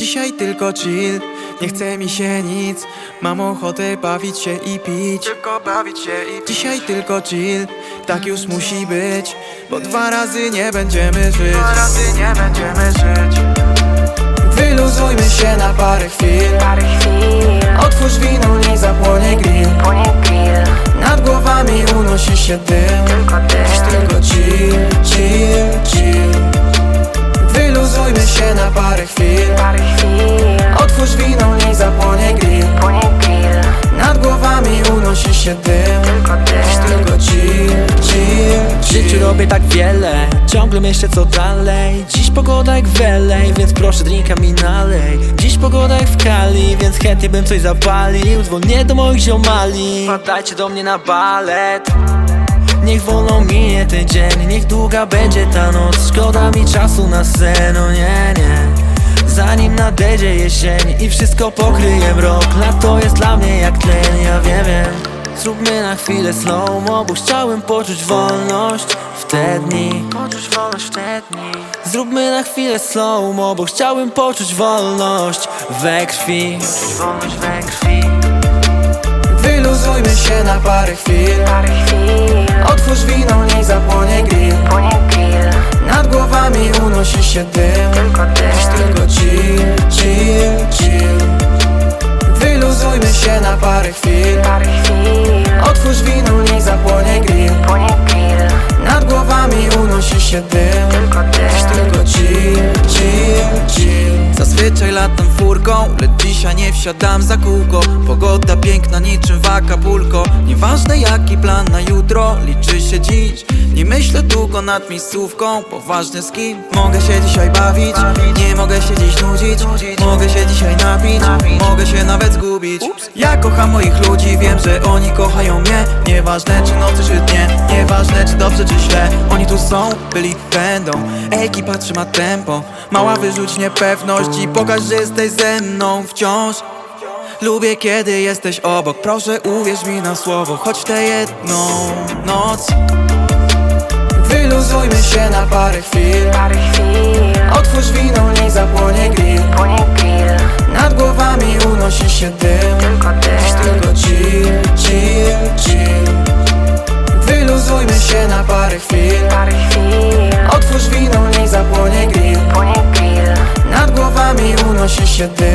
Dzisiaj tylko chill, nie chce mi się nic. Mam ochotę bawić się i pić. Tylko bawić się i Dzisiaj tylko chill, tak już musi być Bo dwa razy nie będziemy żyć. Dwa razy nie będziemy żyć. Wyluzujmy się na parę chwil. Parę chwil. Otwórz wino, niech zapłonie grill. Nad głowami unosi się dym. Tylko tylko chill, chill, chill Wyluzujmy się na parę chwil. Otwórz wino, niech zapłonie grill. Nad głowami unosi się dym. Tylko Dziś ty tylko chill, chill, W życiu robię tak wiele, ciągle myślę co dalej. Dziś pogoda jak w LA, więc proszę drinka mi nalej. Dziś pogoda jak w Kali, więc chętnie bym coś zapalił. Dzwonię do moich ziomali, wpadajcie do mnie na balet Niech wolno minie ten dzień, niech długa będzie ta noc. Szkoda mi czasu na sen, no nie, nie. Zanim nadejdzie jesień i wszystko pokryje mrok Lato jest dla mnie jak tlen, ja wiem, wiem. Zróbmy na chwilę slow-mo, bo chciałem poczuć wolność w te dni. Poczuć wolność w te dni. Zróbmy na chwilę slow-mo, bo chciałem poczuć wolność we krwi. Poczuć wolność we krwi Wyluzujmy się na parę chwil. Otwórz wino, niech zapłonie grill. Nad głowami unosi się dym. Tylko Dziś ty tylko chill, chill, chill. Wyluzujmy się na parę chwil. Otwórz wino, niech zapłonie grill. Nad głowami unosi się dym. Dziś ty tylko dzisiaj nie wsiadam za kółko. Pogoda piękna niczym w Acapulco Nieważne jaki plan na jutro, liczy się dziś. Nie myślę długo nad miejscówką, bo ważne z kim Mogę się dzisiaj bawić, nie mogę się dziś nudzić Mogę się dzisiaj napić, mogę się nawet zgubić. Ja kocham moich ludzi, wiem, że oni kochają mnie. Nieważne czy nocy czy dnie, nieważne czy dobrze czy źle. Oni tu są, byli, będą. Ekipa trzyma tempo. Mała wyrzuć niepewność i pokaż, że jesteś ze mną wciąż Lubię kiedy jesteś obok, proszę uwierz mi na słowo. Choć tę jedną noc Wyluzujmy się na parę chwil. Otwórz wino, niech zapłonie grill. Nad głowami unosi się dym. Dziś ty tylko chill, chill, chill. Wyluzujmy się na parę chwil. Otwórz wino, niech zapłonie grill. Płonie grill. Nad głowami unosi się dym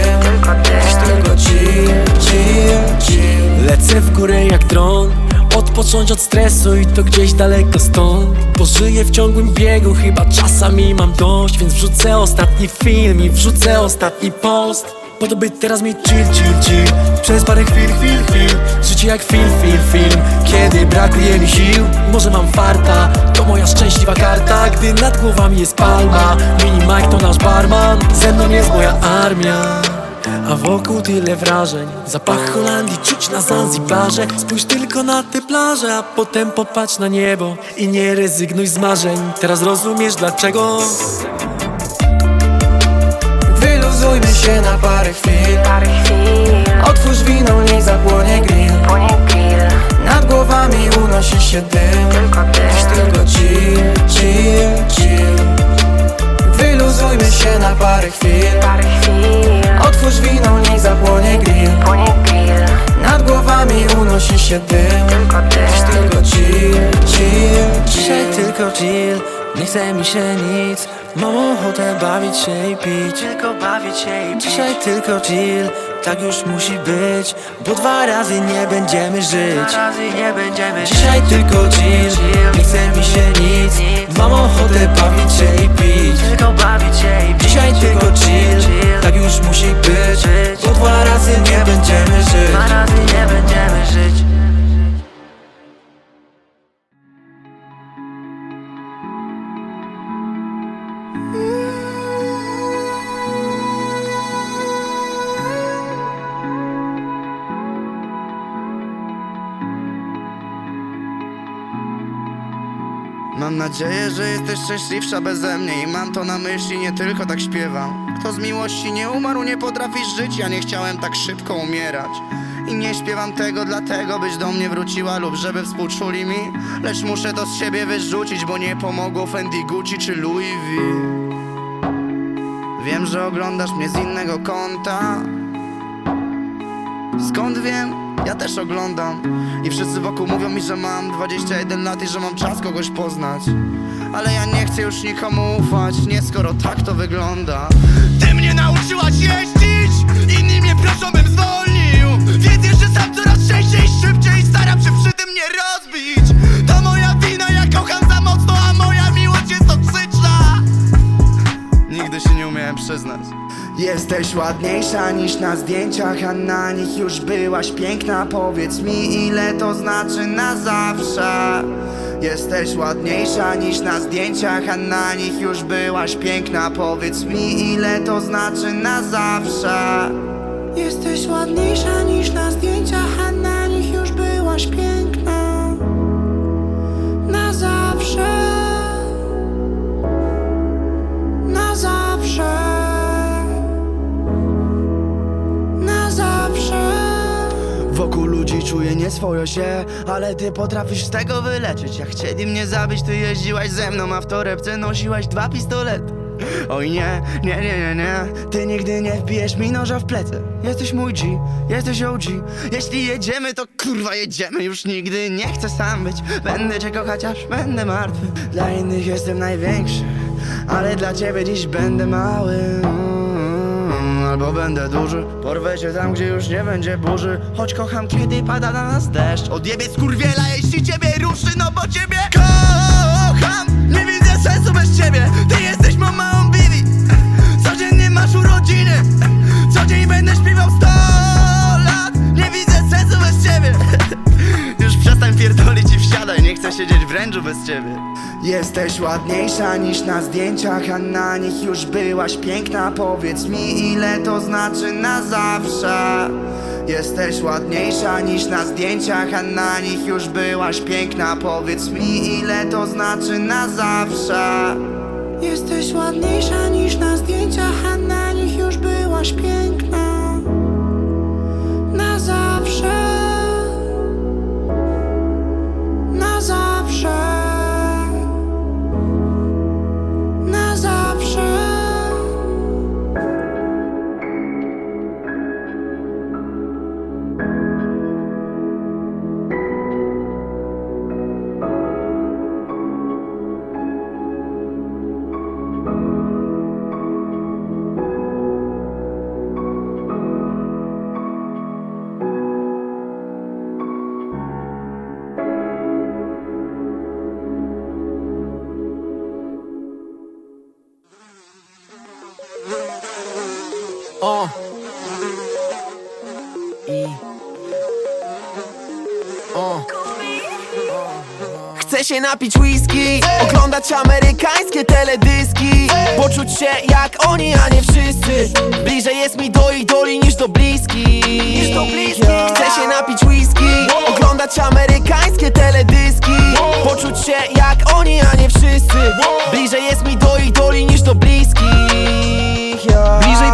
Lecę w górę jak dron. Odpocząć od stresu i to gdzieś daleko stąd. Pożyję w ciągłym biegu, chyba czasami mam dość. Więc wrzucę ostatni film i wrzucę ostatni post. Po to by teraz mieć chill, chill, chill. Przez parę chwil, chwil, chwil. Życie jak film, film, film. Kiedy brakuje mi sił Może mam farta. To moja szczęśliwa karta Gdy nad głowami jest palma. Mini Mike to nasz barman. Ze mną jest moja armia a wokół tyle wrażeń. Zapach Holandii czuć na Zanzibarze. Spójrz tylko na te plaże A potem popatrz na niebo I nie rezygnuj z marzeń. Teraz rozumiesz dlaczego? Wyluzujmy się na parę chwil. Parę chwil, Otwórz wino, niech zapłonie grill. Nad głowami unosi się dym. Tylko ty tylko chill, chill, chill Wyluzujmy się na parę chwil. Otwórz wino, niech zapłonie grill. Nad głowami unosi się dym. Tylko Dziś ty tylko chill, chill, Dzisiaj chill tylko chill Nie chce mi się nic Mam ochotę bawić się i pić. Tylko bawić się i pić. Dzisiaj tylko chill Tak już musi być Bo dwa razy nie będziemy żyć. Dwa razy nie będziemy Dzisiaj tylko chill Nie chce mi się nic Mam ochotę bawić się i pić. Tylko bawić się i pić. Dzisiaj tylko chill szczęśliwsza beze mnie I mam to na myśli, nie tylko tak śpiewam. Kto z miłości nie umarł, nie potrafi żyć. Ja nie chciałem tak szybko umierać. I nie śpiewam tego dlatego, byś do mnie wróciła Lub żeby współczuli mi. Lecz muszę to z siebie wyrzucić Bo nie pomogło Fendi, Gucci czy Louis V. Wiem, że oglądasz mnie z innego kąta. Skąd wiem? Ja też oglądam. I wszyscy wokół mówią mi, że mam 21 lat i że mam czas kogoś poznać Ale ja nie chcę już nikomu ufać Nie skoro tak to wygląda. Ty mnie nauczyłaś jeździć Inni mnie proszą bym zwolnił. Więc jeszcze sam coraz częściej, szybciej Staram się przy tym nie rozbić. To moja wina, ja kocham za mocno A moja miłość jest toksyczna. Nigdy się nie umiałem przyznać Jesteś ładniejsza niż na zdjęciach, a na nich już byłaś piękna. Powiedz mi ile to znaczy na zawsze? Jesteś ładniejsza niż na zdjęciach, a na nich już byłaś piękna. Powiedz mi ile to znaczy na zawsze? Jesteś ładniejsza niż na zdjęciach, a na nich już byłaś piękna. Na zawsze Wokół ludzi czuję nieswojo się Ale ty potrafisz z tego wyleczyć. Jak chcieli mnie zabić, ty jeździłaś ze mną A w torebce nosiłaś dwa pistolety. Oj nie, nie, nie, nie, nie. Ty nigdy nie wbijesz mi noża w plecy. Jesteś mój G, jesteś OG Jeśli jedziemy, to kurwa jedziemy. Już nigdy nie chcę sam być. Będę cię kochać, aż będę martwy. Dla innych jestem największy Ale dla ciebie dziś będę mały Albo będę duży. Porwę cię tam, gdzie już nie będzie burzy. Choć kocham, kiedy pada na nas deszcz. Odjebie skurwiela, jeśli ciebie ruszy No bo ciebie kocham. Nie widzę sensu bez ciebie. Ty jesteś moją małą Bibi. Codziennie masz urodziny. Co dzień będę śpiewał 100 w bez ciebie. Jesteś ładniejsza niż na zdjęciach A na nich już byłaś piękna. Powiedz mi ile to znaczy na zawsze? Jesteś ładniejsza niż na zdjęciach A na nich już byłaś piękna. Powiedz mi ile to znaczy na zawsze? Jesteś ładniejsza niż na zdjęciach A na nich już byłaś piękna. Na zawsze się napić whisky, oglądać amerykańskie teledyski. Poczuć się jak oni, a nie wszyscy. Bliżej jest mi do idoli niż do bliskich Chcę się napić whisky, oglądać amerykańskie teledyski. Poczuć się jak oni, a nie wszyscy. Bliżej jest mi do idoli niż do bliskich. Bliżej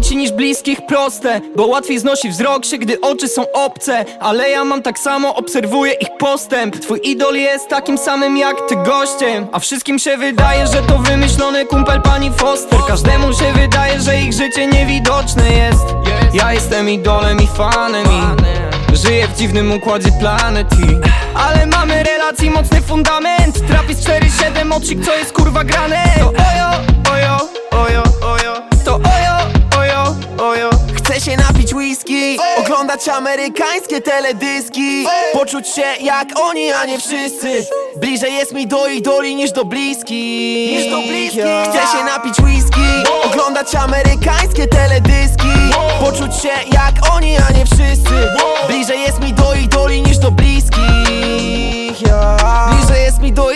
ci niż bliskich proste Bo łatwiej znosi wzrok się, gdy oczy są obce. Ale ja mam tak samo, obserwuję ich postęp. Twój idol jest takim samym jak ty gościem. A wszystkim się wydaje, że to wymyślony kumpel pani Foster. Każdemu się wydaje, że ich życie niewidoczne jest. Ja jestem idolem i fanem i Żyję w dziwnym układzie planet i Ale mamy relacji mocny fundament. Trapis 4-7, oczyk co jest kurwa grane? To ojo, ojo, ojo, ojo. To ojo, ojo. Chcę się napić whisky, oglądać amerykańskie teledyski Poczuć się jak oni, a nie wszyscy. Bliżej jest mi do idoli niż do bliskich. Niż do bliskich, Chcę się napić whisky, oglądać amerykańskie teledyski Poczuć się jak oni, a nie wszyscy. Bliżej jest mi do idoli niż do bliskich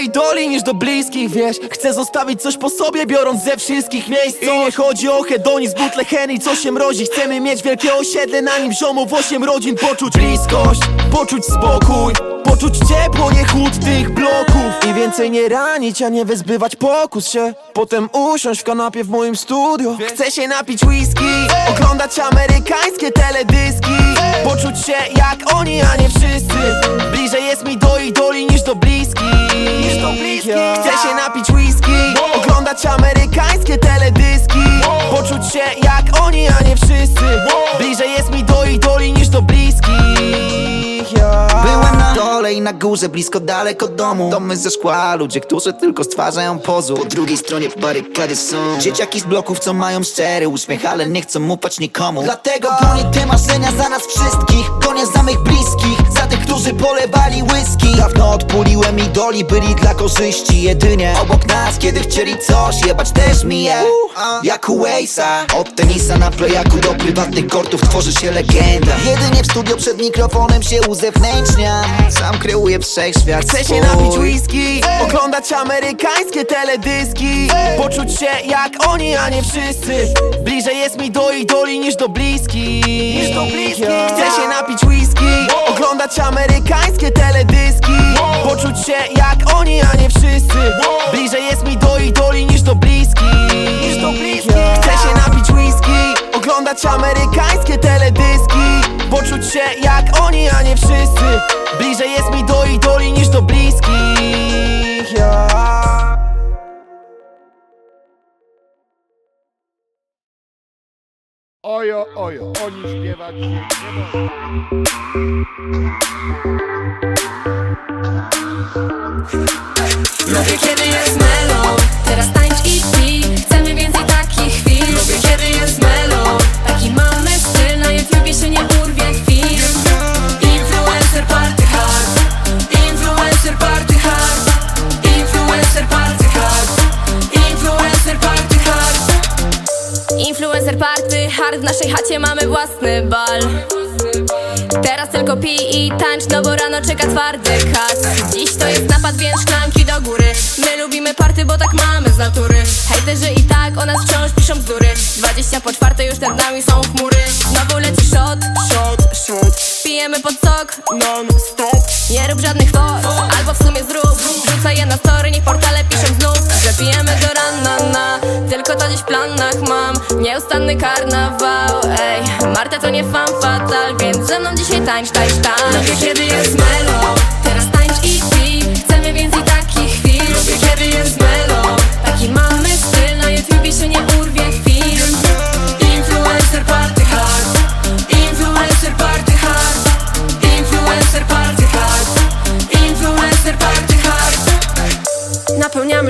jest mi do idoli niż do bliskich, wiesz? Chcę zostawić coś po sobie, biorąc ze wszystkich miejsc I nie chodzi o hedonizm, butle Henry, co się mrozi. Chcemy mieć wielkie osiedle, na nim ziomów osiem rodzin. Poczuć bliskość, poczuć spokój Poczuć ciepło, nie chłód tych bloków. I więcej nie ranić, a nie wyzbywać pokus się. Potem usiąść w kanapie w moim studio. Chcę się napić whisky, oglądać amerykańskie teledyski. Poczuć się jak oni, a nie wszyscy. Bliżej jest mi do idoli niż do bliskich Chcę się napić whisky, oglądać amerykańskie teledyski. Się jak oni, a nie wszyscy. Bliżej jest mi do idoli niż do bliskich dole i na górze, blisko daleko domu. Domy ze szkła, ludzie, którzy tylko stwarzają pozór. Po drugiej stronie barykady są. Dzieciaki z bloków, co mają szczery uśmiech Ale nie chcą ufać nikomu. Dlatego gonię te marzenia za nas wszystkich Gonię za mych bliskich, za tych, którzy polewali whisky Dawno odpuliłem idoli, byli dla korzyści Jedynie. Obok nas, kiedy chcieli coś Jebać też mi je Jak u Waze'a Od tenisa na playaku do prywatnych kortów Tworzy się legenda. Jedynie w studio przed mikrofonem się uzewnętrzniam Sam kreuję wszechświat. Chcę się napić whisky. Oglądać amerykańskie teledyski. Poczuć się jak oni, a nie wszyscy. Bliżej jest mi do idoli niż do bliskich. Chcę się napić whisky. Oglądać amerykańskie teledyski. Poczuć się jak oni, a nie wszyscy. Bliżej jest mi do idoli niż do bliskich. Chcę się napić whisky. Oglądać amerykańskie teledyski Poczuć się jak oni, a nie wszyscy Bliżej jest mi do idoli niż do bliskich ja. Ojo, ojo, oni śpiewać się nie mogą. Lubię kiedy jest Influencer party hard. W naszej chacie mamy własny bal. Teraz tylko pij i tańcz, no bo rano czeka twardy kat Dziś to jest napad, więc szklanki do góry. My lubimy party, bo tak mamy z natury. Hejterzy i tak o nas wciąż piszą bzdury. 20 po już nad nami są chmury. Znowu leci shot, shot, shot Pijemy pod sok, non stop Nie rób żadnych albo w sumie zrób Wrzucaj je na story, niech portale piszą znów Że pijemy do rana, na Tylko to dziś w planach mam. Nieustanny karnawał, ej. Marta to nie fan fatal, więc ze mną dzisiaj tańcz, tańcz, tańcz. Lubię kiedy jest melo,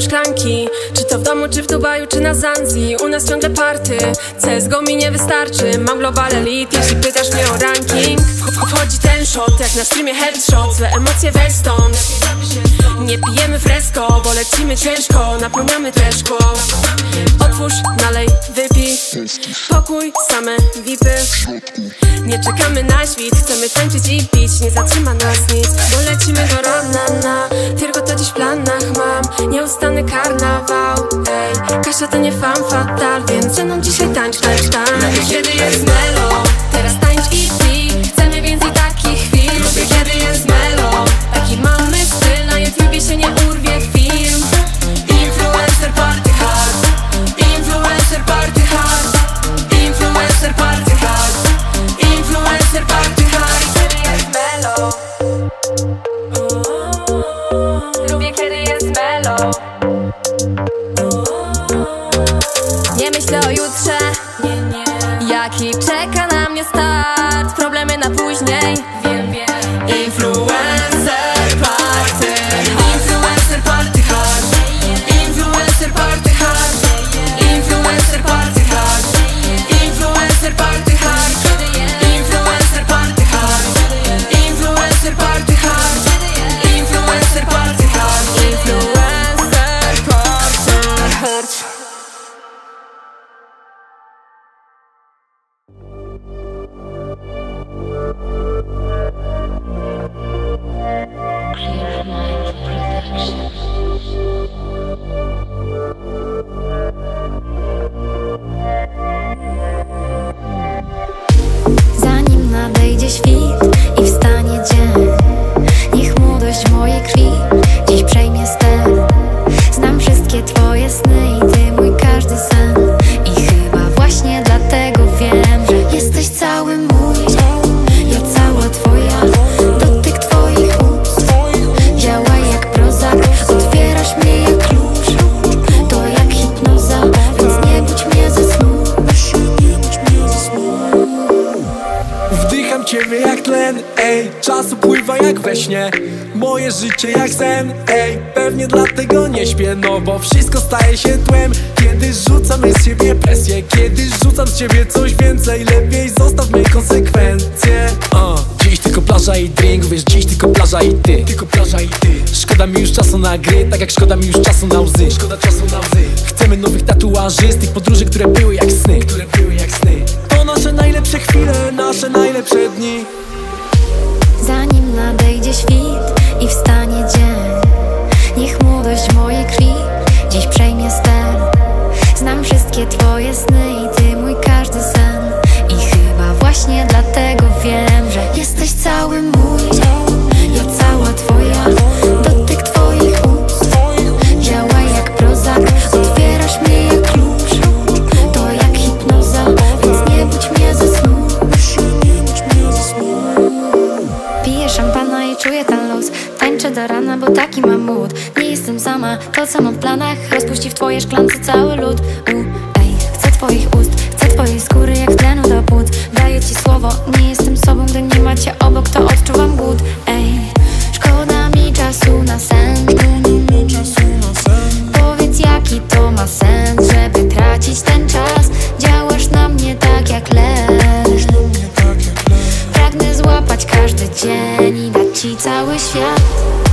szklanki czy w Dubaju, czy na Zanzi U nas ciągle party. CSGO mi nie wystarczy. Mam global elite, jeśli pytasz mnie o ranking. Wch- Wchodzi ten shot, jak na streamie headshot Złe emocje weź stąd. Nie pijemy fresco, bo lecimy ciężko. Napełniamy też szkło Otwórz, nalej, wypij. Pokój, same vipy. Nie czekamy na świt, chcemy tańczyć i pić. Nie zatrzyma nas nic, bo lecimy do rana na. Tylko to dziś w planach mam. Nieustanny karnawał, Kasia to nie fan fatal, więc ze mną dzisiaj tańcz, tańcz, tańcz. Kiedy jest melo, staje się tłem. Kiedy rzucam z siebie presję Kiedy rzucam z ciebie coś więcej Lepiej zostaw mnie konsekwencje. Uh. Dziś tylko plaża i drink, wiesz, dziś tylko plaża i ty. Tylko plaża i ty. Szkoda mi już czasu na gry, tak jak szkoda mi już czasu na łzy. Szkoda czasu na łzy. Chcemy nowych tatuaży z tych podróży, które były jak sny. Które były jak sny. To nasze najlepsze chwile, nasze najlepsze dni. Zanim nadejdzie świt i wstanie wszystkie twoje sny i ty mój każdy sen. I chyba właśnie dlatego wiem, że jesteś cały mój Ja cała twoja, dotyk twoich ust. Działa jak prozak, otwierasz mnie jak klucz. To jak hipnoza, więc nie budź mnie ze snu. Piję szampana i czuję ten luz. Tańczę do rana, bo taki mam mood. Nie jestem sama, to co mam w planach. Rozpuści w twojej szklance cały lód twoich ust. Chcę twojej skóry jak tlenu do płuc. Daję ci słowo, nie jestem sobą Gdy nie macie obok, to odczuwam głód. Ej, szkoda mi czasu na sen. Powiedz jaki to ma sens Żeby tracić ten czas. Działasz na mnie tak jak lew. Pragnę złapać każdy dzień i dać ci cały świat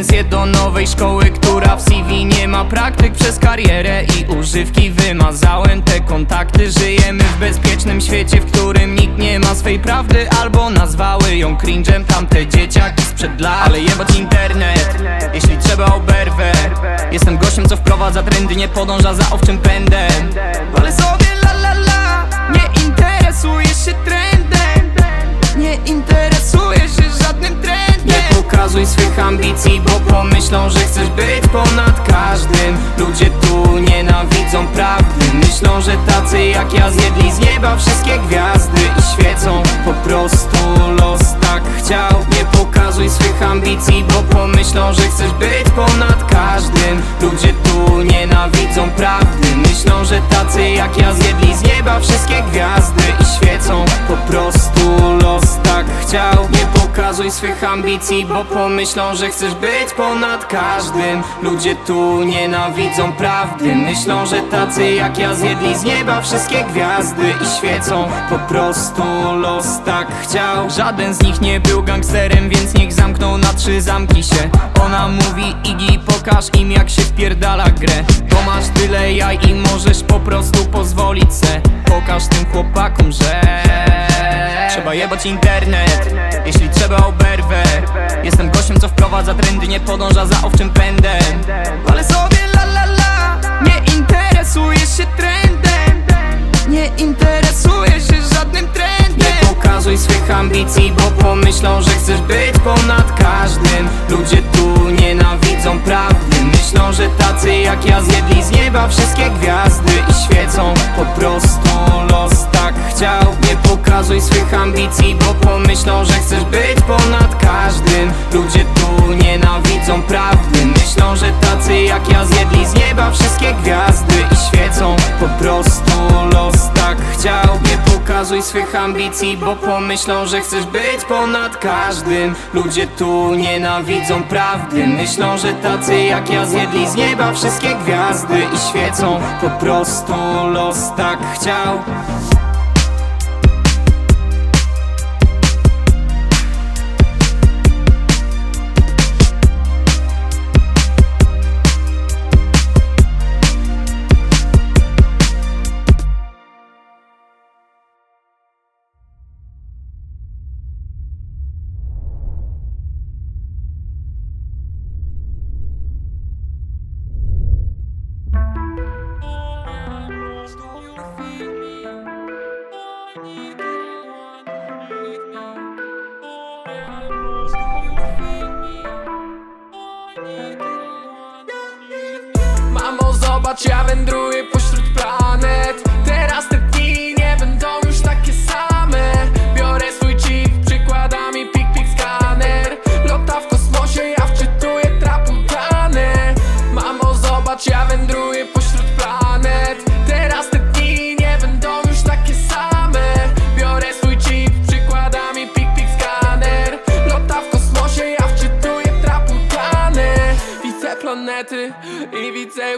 Pretensje do nowej szkoły, która w CV nie ma praktyk przez karierę i używki Wymazałem te kontakty, żyjemy w bezpiecznym świecie, w którym nikt nie ma swej prawdy Albo nazwały ją cringe'em tamte dzieciaki sprzed lat. Ale jebać internet, jeśli trzeba oberwę Jestem gościem, co wprowadza trendy, nie podąża za owczym pędem. Ale sobie la la la, nie interesujesz się trendem. Nie trendem Pokazuj swych ambicji, bo pomyślą, że chcesz być ponad każdym. Ludzie tu nienawidzą prawdy. Myślą, że tacy jak ja zjedli z nieba wszystkie gwiazdy I świecą, po prostu los. Tak chciał Nie pokazuj swych ambicji, bo pomyślą, że chcesz być ponad każdym. Ludzie tu nienawidzą prawdy. Myślą, że tacy jak ja zjedli z nieba wszystkie gwiazdy I świecą, po prostu los. Tak chciał Nie pokazuj swych ambicji, bo pomyślą, że chcesz być ponad każdym. Ludzie tu nienawidzą prawdy. Myślą, że tacy jak ja zjedli z nieba wszystkie gwiazdy I świecą, po prostu los. Tak chciał. Żaden z nich nie był gangsterem, więc niech zamknął na trzy zamki się. Ona mówi Igi, pokaż im jak się wpierdala grę. Bo masz tyle jaj i możesz po prostu pozwolić se. Pokaż tym chłopakom, że Trzeba jebać internet, jeśli trzeba oberwę Jestem gościem, co wprowadza trendy, nie podąża za owczym pędem. Ale sobie la la la, nie interesujesz się trendem. Nie interesujesz się żadnym trendem. Nie pokazuj swych ambicji, bo pomyślą, że chcesz być ponad każdym. Ludzie tu nienawidzą prawdy. Myślą, że tacy jak ja zjedli z nieba wszystkie gwiazdy I świecą, po prostu Pokazuj swych ambicji, bo pomyślą, że chcesz być ponad każdym. Ludzie tu nienawidzą prawdy. Myślą, że tacy jak ja zjedli z nieba wszystkie gwiazdy I świecą, po prostu los. Tak chciał Nie pokazuj swych ambicji, bo pomyślą, że chcesz być ponad każdym. Ludzie tu nienawidzą prawdy. Myślą, że tacy jak ja zjedli z nieba wszystkie gwiazdy I świecą, po prostu los. Tak chciał zobacz, ja wędruję pośród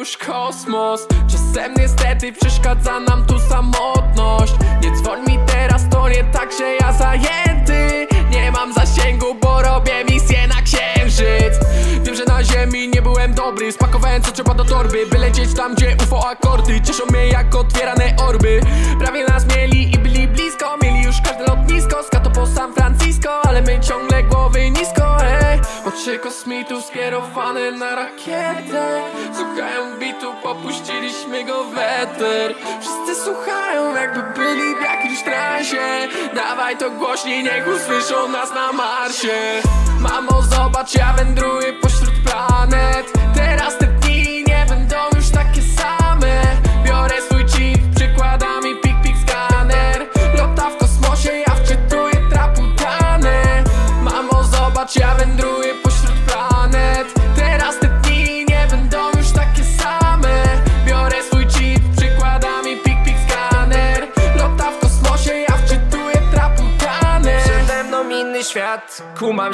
już kosmos. Czasem niestety przeszkadza nam tu samotność. Nie dzwoń mi teraz, to nie tak, że ja zajęty. Nie mam zasięgu, bo robię misję na księżyc. Wiem, że na ziemi nie byłem dobry Spakowałem co trzeba do torby By lecieć tam, gdzie UFO akordy. Cieszą mnie jak otwierane orby. Prawie nas mieli i byli blisko każde lotnisko Skato po San Francisco Ale my ciągle głowy nisko ej. Oczy kosmitów skierowane na rakietę Słuchają bitu, popuściliśmy go w eter. Wszyscy słuchają jakby byli w jakimś transie. Dawaj to głośniej, niech usłyszą nas na Marsie. Mamo zobacz, ja wędruję pośród planet. Teraz te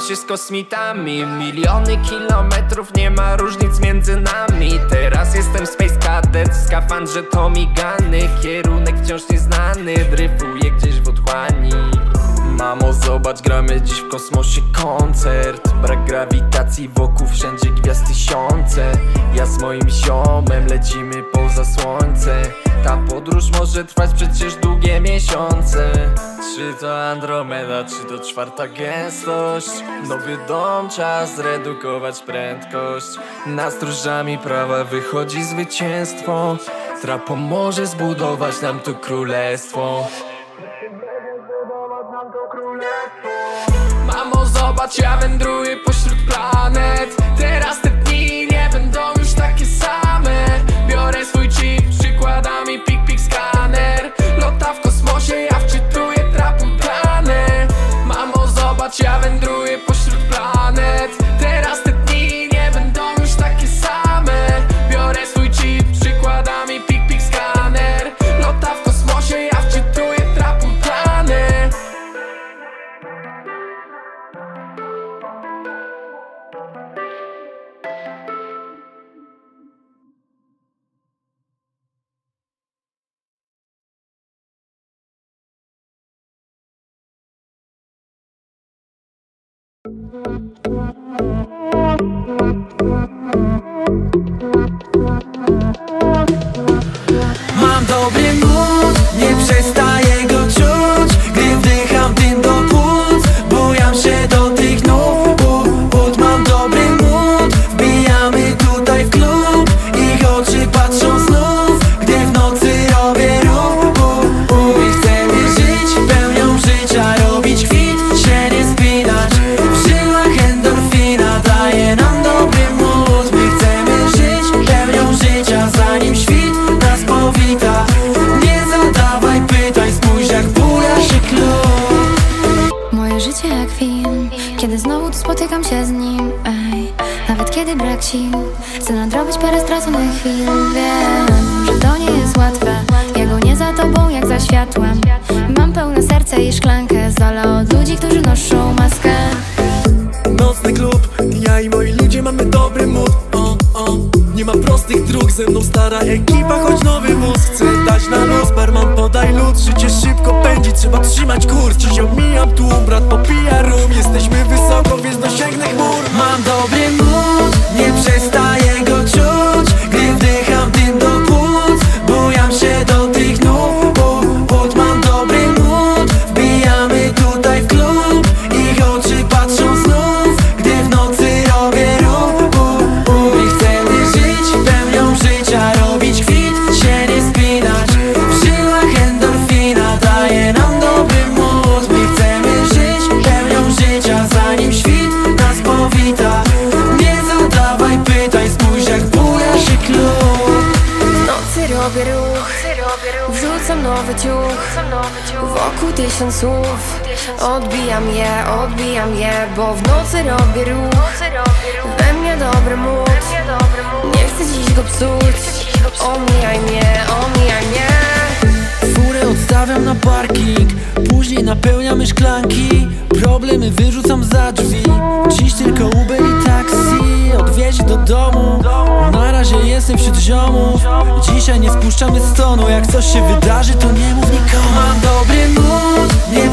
się z kosmitami Miliony kilometrów, nie ma różnic między nami. Teraz jestem Space Cadet, w skafandrze to migany Kierunek wciąż nieznany, dryfuję gdzieś w otchłani Mamo, zobacz, gramy dziś w kosmosie koncert. Brak grawitacji wokół, wszędzie gwiazd tysiące. Ja z moim ziomem lecimy poza słońce. Ta podróż może trwać przecież długie miesiące. Czy to Andromeda, czy to czwarta gęstość? Nowy dom, czas zredukować prędkość. Nad stróżami prawa wychodzi zwycięstwo. Tra pomoże zbudować nam to królestwo Ja wędruję pośród planet Mam dobry mód, Kiedy znowu tu spotykam się z nim ej. Nawet kiedy brak sił Chcę nadrobić parę straconych chwil Wiem, że to nie jest łatwe Ja go nie za tobą jak za światłem Mam pełne serce i szklankę Z od ludzi, którzy noszą maskę ze mną stara ekipa, choć nowy wóz Chcę dać na luz, barman podaj lód Życie szybko pędzi, trzeba trzymać kurs Dziś omijam tłum, brat popija rum? Jesteśmy wysoko, więc dosięgnę chmur. Mam dobry mód, nie przestaję tysiąc słów. Odbijam je, odbijam je Bo w nocy robię ruch. We mnie dobry mód Nie chcę dziś go psuć. Omijaj mnie, omijaj mnie. Furę odstawiam na parking. Później napełniamy szklanki. Problemy wyrzucam za drzwi. Dziś tylko Uber i taksi je odwieźć do domu. Na razie jestem wśród ziomów Dzisiaj nie spuszczamy stonu. Jak coś się wydarzy to nie mów nikomu. Mam dobry mód, nie